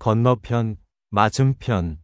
건너편, 맞은편,